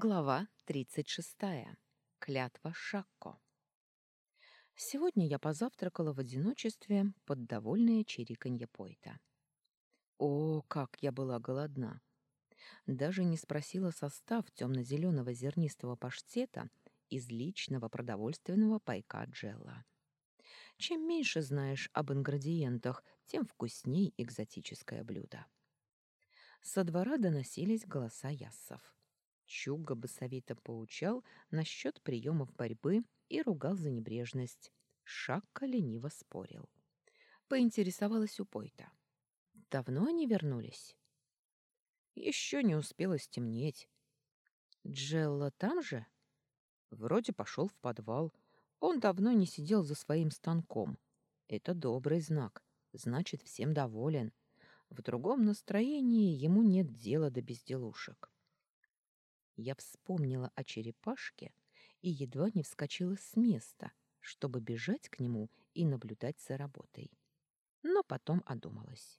Глава 36. Клятва Шакко. Сегодня я позавтракала в одиночестве под довольное чириканье Пойта. О, как я была голодна! Даже не спросила состав темно-зеленого зернистого паштета из личного продовольственного пайка Джелла. Чем меньше знаешь об ингредиентах, тем вкусней экзотическое блюдо. Со двора доносились голоса яссов. Чуга басовито поучал насчет приемов борьбы и ругал за небрежность. Шакка лениво спорил. Поинтересовалась у Пойта. Давно они вернулись? Еще не успело стемнеть. Джелла там же? Вроде пошел в подвал. Он давно не сидел за своим станком. Это добрый знак. Значит, всем доволен. В другом настроении ему нет дела до безделушек. Я вспомнила о черепашке и едва не вскочила с места, чтобы бежать к нему и наблюдать за работой. Но потом одумалась.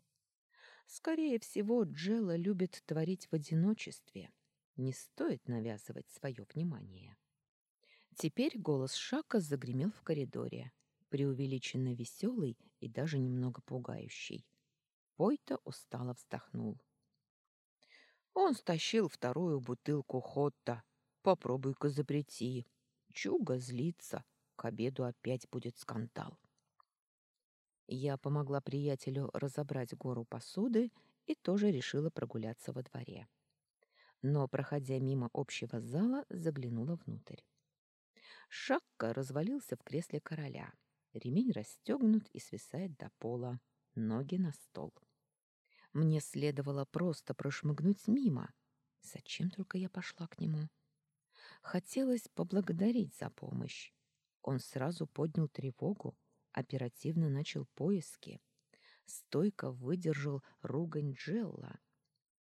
Скорее всего, Джелла любит творить в одиночестве. Не стоит навязывать свое внимание. Теперь голос Шака загремел в коридоре, преувеличенно веселый и даже немного пугающий. Пойта устало вздохнул. Он стащил вторую бутылку Хотта. Попробуй-ка запрети. Чуга злится. К обеду опять будет скандал. Я помогла приятелю разобрать гору посуды и тоже решила прогуляться во дворе. Но, проходя мимо общего зала, заглянула внутрь. Шакка развалился в кресле короля. Ремень расстегнут и свисает до пола. Ноги на стол. Мне следовало просто прошмыгнуть мимо. Зачем только я пошла к нему? Хотелось поблагодарить за помощь. Он сразу поднял тревогу, оперативно начал поиски. Стойко выдержал ругань Джелла.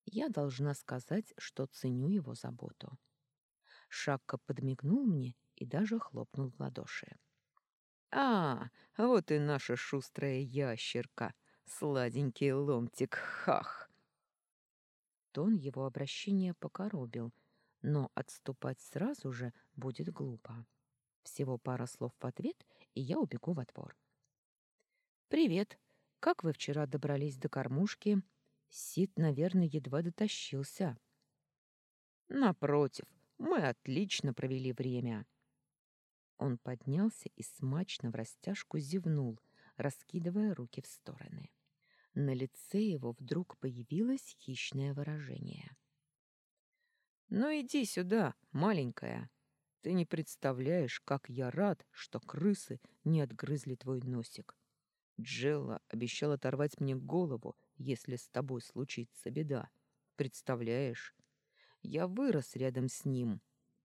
Я должна сказать, что ценю его заботу. Шакка подмигнул мне и даже хлопнул в ладоши. «А, вот и наша шустрая ящерка!» Сладенький ломтик, хах!» Тон его обращения покоробил, но отступать сразу же будет глупо. Всего пара слов в ответ, и я убегу в двор. «Привет! Как вы вчера добрались до кормушки?» Сид, наверное, едва дотащился. «Напротив, мы отлично провели время». Он поднялся и смачно в растяжку зевнул — раскидывая руки в стороны. На лице его вдруг появилось хищное выражение. «Ну иди сюда, маленькая. Ты не представляешь, как я рад, что крысы не отгрызли твой носик. Джелла обещал оторвать мне голову, если с тобой случится беда. Представляешь? Я вырос рядом с ним.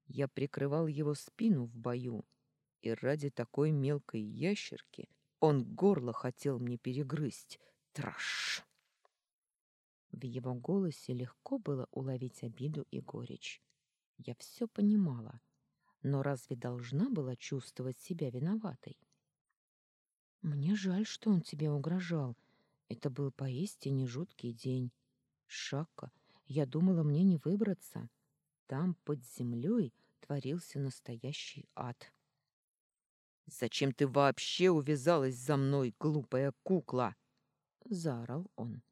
Я прикрывал его спину в бою. И ради такой мелкой ящерки он горло хотел мне перегрызть. Траш! В его голосе легко было уловить обиду и горечь. Я все понимала, но разве должна была чувствовать себя виноватой? Мне жаль, что он тебе угрожал. Это был поистине жуткий день. Шакка, я думала, мне не выбраться. Там, под землей, творился настоящий ад. «Зачем ты вообще увязалась за мной, глупая кукла?» — заорал он.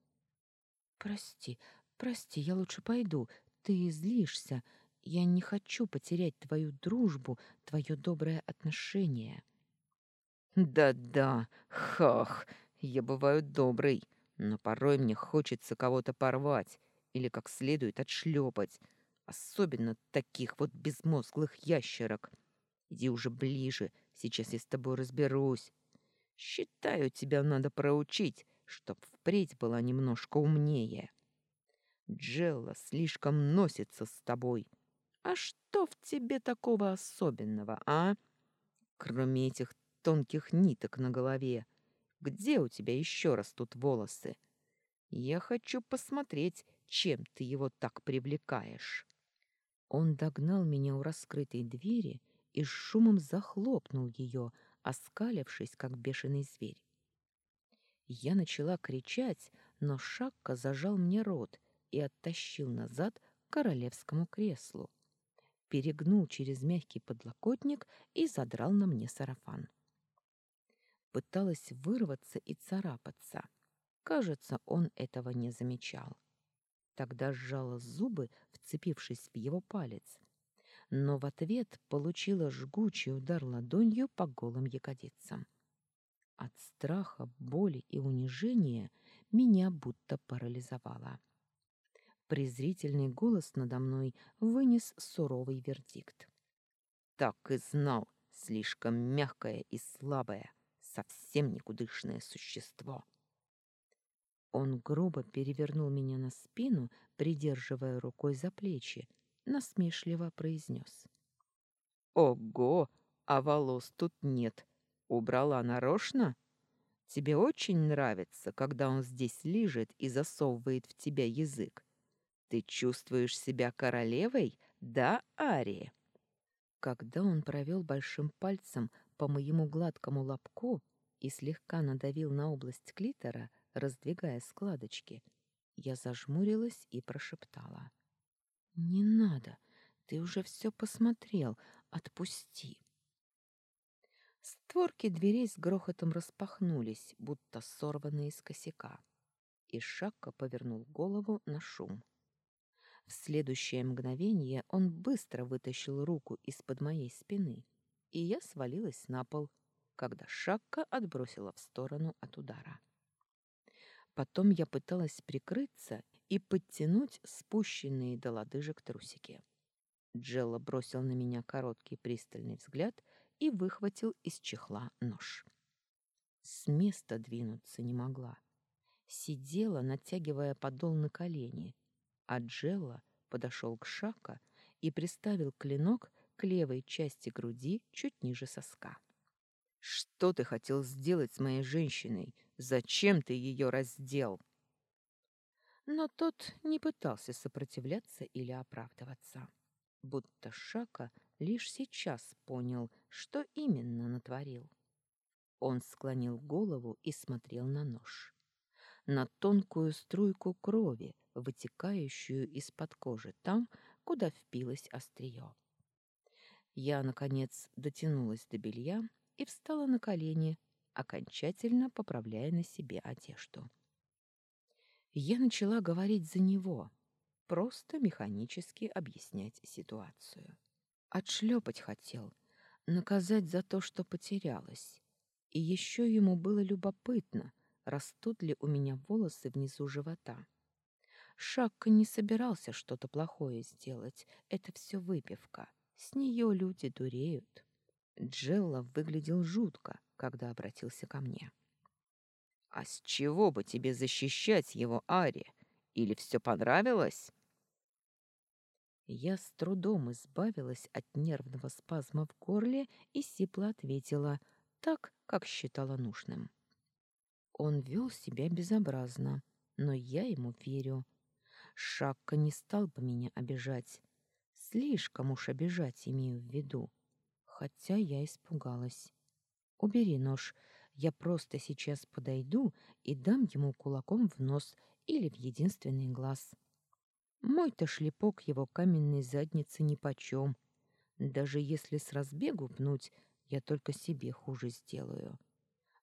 «Прости, прости, я лучше пойду. Ты злишься. Я не хочу потерять твою дружбу, твое доброе отношение». «Да-да, хах, я бываю добрый, но порой мне хочется кого-то порвать или как следует отшлепать, особенно таких вот безмозглых ящерок. Иди уже ближе, — Сейчас я с тобой разберусь. Считаю, тебя надо проучить, чтоб впредь была немножко умнее. Джелла слишком носится с тобой. А что в тебе такого особенного, а? Кроме этих тонких ниток на голове, где у тебя еще растут волосы? Я хочу посмотреть, чем ты его так привлекаешь. Он догнал меня у раскрытой двери и с шумом захлопнул ее, оскалившись, как бешеный зверь. Я начала кричать, но Шакка зажал мне рот и оттащил назад к королевскому креслу. перегнул через мягкий подлокотник и задрал на мне сарафан. Пыталась вырваться и царапаться. Кажется, он этого не замечал. Тогда сжала зубы, вцепившись в его палец, но в ответ получила жгучий удар ладонью по голым ягодицам. От страха, боли и унижения меня будто парализовало. Презрительный голос надо мной вынес суровый вердикт. «Так и знал, слишком мягкое и слабое, совсем никудышное существо». Он грубо перевернул меня на спину, придерживая рукой за плечи, насмешливо произнес. «Ого, а волос тут нет. Убрала нарочно? Тебе очень нравится, когда он здесь лежит и засовывает в тебя язык. Ты чувствуешь себя королевой, да, Ари?» Когда он провел большим пальцем по моему гладкому лобку и слегка надавил на область клитора, раздвигая складочки. Я зажмурилась и прошептала. «Не надо, ты уже все посмотрел, отпусти». Створки дверей с грохотом распахнулись, будто сорванные из косяка, и Шакка повернул голову на шум. В следующее мгновение он быстро вытащил руку из-под моей спины, и я свалилась на пол, когда Шакка отбросила в сторону от удара. Потом я пыталась прикрыться и подтянуть спущенные до лодыжек трусики. Джелла бросил на меня короткий пристальный взгляд и выхватил из чехла нож. С места двинуться не могла. Сидела, натягивая подол на колени, а Джелла подошел к Шака и приставил клинок к левой части груди чуть ниже соска. «Что ты хотел сделать с моей женщиной? Зачем ты ее раздел?» Но тот не пытался сопротивляться или оправдываться. Будто Шака лишь сейчас понял, что именно натворил. Он склонил голову и смотрел на нож. На тонкую струйку крови, вытекающую из-под кожи там, куда впилось острие. Я, наконец, дотянулась до белья и встала на колени, окончательно поправляя на себе одежду. Я начала говорить за него, просто механически объяснять ситуацию. Отшлепать хотел, наказать за то, что потерялась. И еще ему было любопытно, растут ли у меня волосы внизу живота. Шакка не собирался что-то плохое сделать, это все выпивка. С нее люди дуреют. Джелла выглядел жутко, когда обратился ко мне. «А с чего бы тебе защищать его, Ари? Или все понравилось?» Я с трудом избавилась от нервного спазма в горле и сипло ответила так, как считала нужным. Он вел себя безобразно, но я ему верю. Шакка не стал бы меня обижать. Слишком уж обижать имею в виду. Хотя я испугалась. Убери нож. Я просто сейчас подойду и дам ему кулаком в нос или в единственный глаз. Мой-то шлепок его каменной задницы нипочем. Даже если с разбегу пнуть, я только себе хуже сделаю.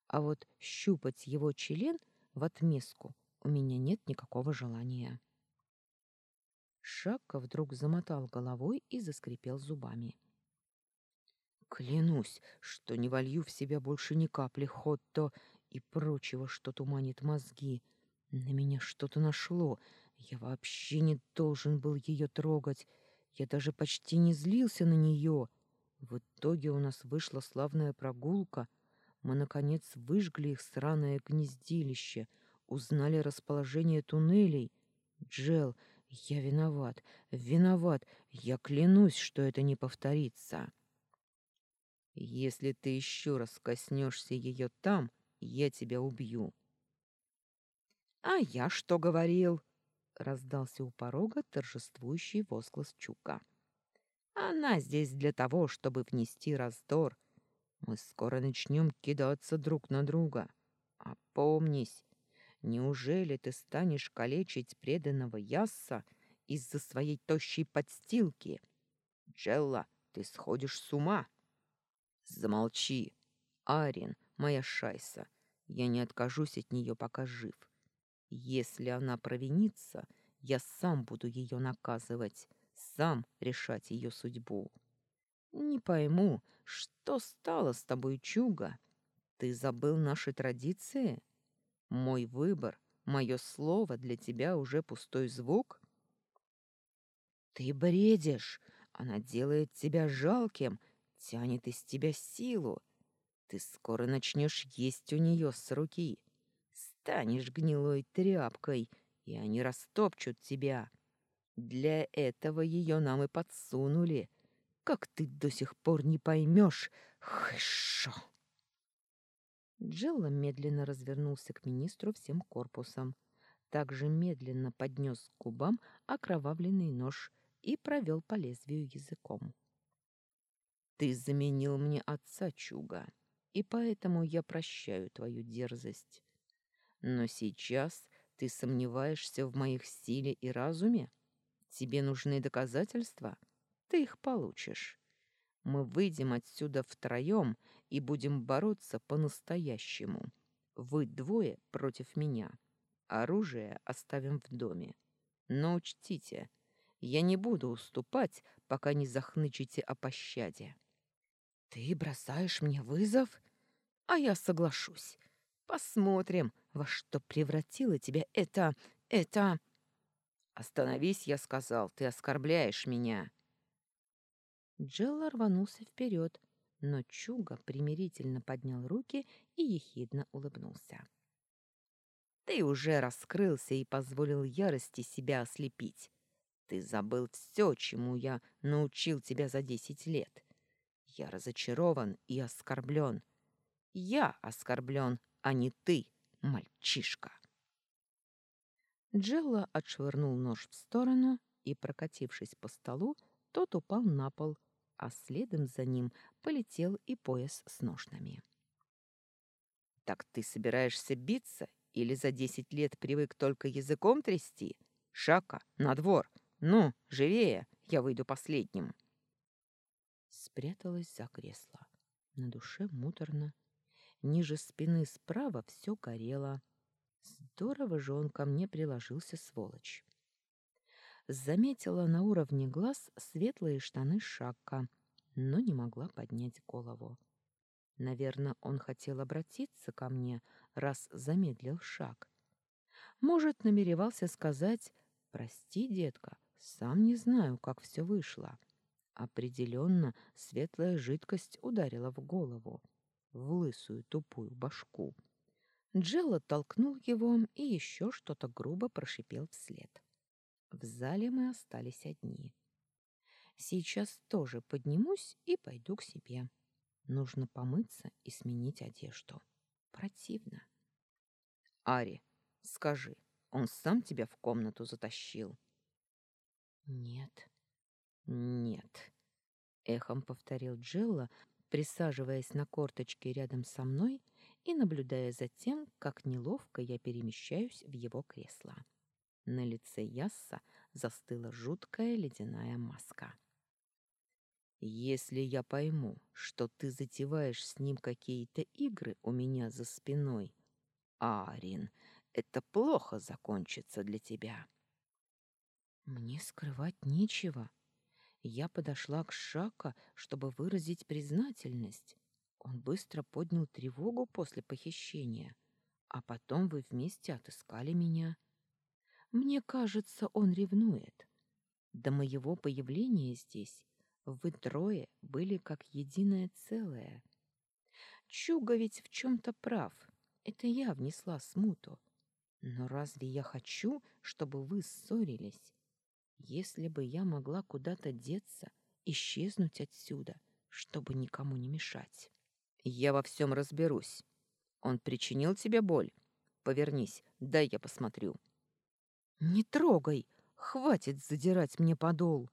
А вот щупать его член в отместку у меня нет никакого желания. Шакка вдруг замотал головой и заскрипел зубами. Клянусь, что не волью в себя больше ни капли хотто и прочего, что туманит мозги. На меня что-то нашло. Я вообще не должен был ее трогать. Я даже почти не злился на нее. В итоге у нас вышла славная прогулка. Мы, наконец, выжгли их сраное гнездилище, узнали расположение туннелей. Джел, я виноват, виноват. Я клянусь, что это не повторится. Если ты еще раз коснешься ее там, я тебя убью. А я что говорил? раздался у порога торжествующий возглас Чука. Она здесь для того, чтобы внести раздор. Мы скоро начнем кидаться друг на друга. А помнись, неужели ты станешь калечить преданного Ясса из-за своей тощей подстилки? Джелла, ты сходишь с ума!» «Замолчи! Арин, моя шайса, я не откажусь от нее, пока жив. Если она провинится, я сам буду ее наказывать, сам решать ее судьбу. Не пойму, что стало с тобой, Чуга? Ты забыл наши традиции? Мой выбор, мое слово для тебя уже пустой звук? Ты бредишь. Она делает тебя жалким, тянет из тебя силу. Ты скоро начнешь есть у нее с руки. Станешь гнилой тряпкой, и они растопчут тебя. Для этого ее нам и подсунули. Как ты до сих пор не поймешь? Хорошо. Джелла медленно развернулся к министру всем корпусом. Также медленно поднес к губам окровавленный нож и провел по лезвию языком. «Ты заменил мне отца, Чуга, и поэтому я прощаю твою дерзость. Но сейчас ты сомневаешься в моих силе и разуме? Тебе нужны доказательства? Ты их получишь. Мы выйдем отсюда втроем и будем бороться по-настоящему. Вы двое против меня. Оружие оставим в доме. Но учтите, я не буду уступать, пока не захнычите о пощаде. Ты бросаешь мне вызов? А я соглашусь. Посмотрим, во что превратила тебя это... это... Остановись, я сказал, ты оскорбляешь меня. Джелла рванулся вперед, но Чуга примирительно поднял руки и ехидно улыбнулся. Ты уже раскрылся и позволил ярости себя ослепить. Ты забыл все, чему я научил тебя за десять лет. Я разочарован и оскорблен. Я оскорблен, а не ты, мальчишка. Джелла отшвырнул нож в сторону, и, прокатившись по столу, тот упал на пол, а следом за ним полетел и пояс с ножнами. «Так ты собираешься биться или за десять лет привык только языком трясти? Шака, на двор! Ну, живее, я выйду последним!» Спряталась за кресло. На душе муторно. Ниже спины справа все горело. Здорово же он ко мне приложился, сволочь. Заметила на уровне глаз светлые штаны Шакка, но не могла поднять голову. Наверное, он хотел обратиться ко мне, раз замедлил шаг. Может, намеревался сказать «Прости, детка, сам не знаю, как все вышло». Определенно, светлая жидкость ударила в голову, в лысую тупую башку. Джелла толкнул его и еще что-то грубо прошипел вслед. В зале мы остались одни. Сейчас тоже поднимусь и пойду к себе. Нужно помыться и сменить одежду. Противно. Ари, скажи, он сам тебя в комнату затащил? Нет. Нет. Эхом повторил Джелла, присаживаясь на корточки рядом со мной и наблюдая за тем, как неловко я перемещаюсь в его кресло. На лице Ясса застыла жуткая ледяная маска. Если я пойму, что ты затеваешь с ним какие-то игры у меня за спиной, Арин, это плохо закончится для тебя. Мне скрывать нечего. Я подошла к Шака, чтобы выразить признательность. Он быстро поднял тревогу после похищения, а потом вы вместе отыскали меня. Мне кажется, он ревнует. До моего появления здесь вы трое были как единое целое. Чуга ведь в чем-то прав. Это я внесла смуту. Но разве я хочу, чтобы вы ссорились? Если бы я могла куда-то деться, исчезнуть отсюда, чтобы никому не мешать. Я во всем разберусь. Он причинил тебе боль? Повернись, дай я посмотрю. Не трогай! Хватит задирать мне подол!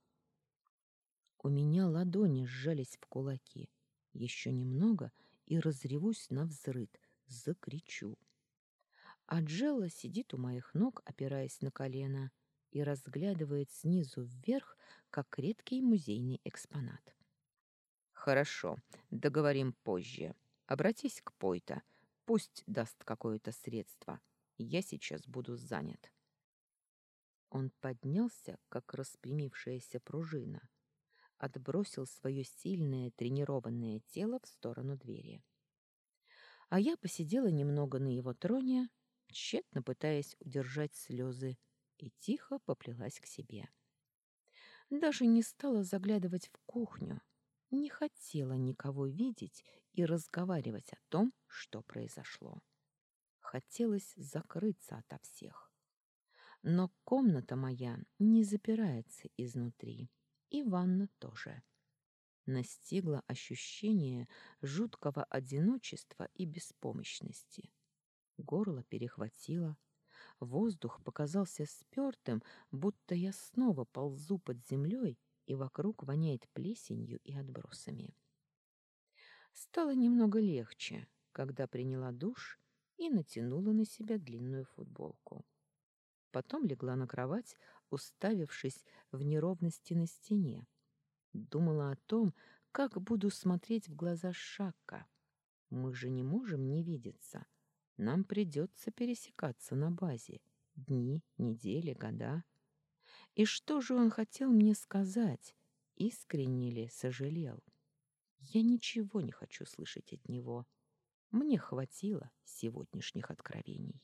У меня ладони сжались в кулаки. Еще немного и разревусь на взрыд, закричу. А Джелла сидит у моих ног, опираясь на колено, и разглядывает снизу вверх как редкий музейный экспонат. «Хорошо, договорим позже. Обратись к Пойта, пусть даст какое-то средство. Я сейчас буду занят». Он поднялся, как распрямившаяся пружина, отбросил свое сильное тренированное тело в сторону двери. А я посидела немного на его троне, тщетно пытаясь удержать слезы, и тихо поплелась к себе. Даже не стала заглядывать в кухню, не хотела никого видеть и разговаривать о том, что произошло. Хотелось закрыться ото всех. Но комната моя не запирается изнутри, и ванна тоже. Настигло ощущение жуткого одиночества и беспомощности. Горло перехватило, воздух показался спёртым, будто я снова ползу под землей и вокруг воняет плесенью и отбросами. Стало немного легче, когда приняла душ и натянула на себя длинную футболку. Потом легла на кровать, уставившись в неровности на стене. Думала о том, как буду смотреть в глаза Шакка. Мы же не можем не видеться. Нам придется пересекаться на базе. Дни, недели, года. И что же он хотел мне сказать? Искренне ли сожалел? Я ничего не хочу слышать от него. Мне хватило сегодняшних откровений.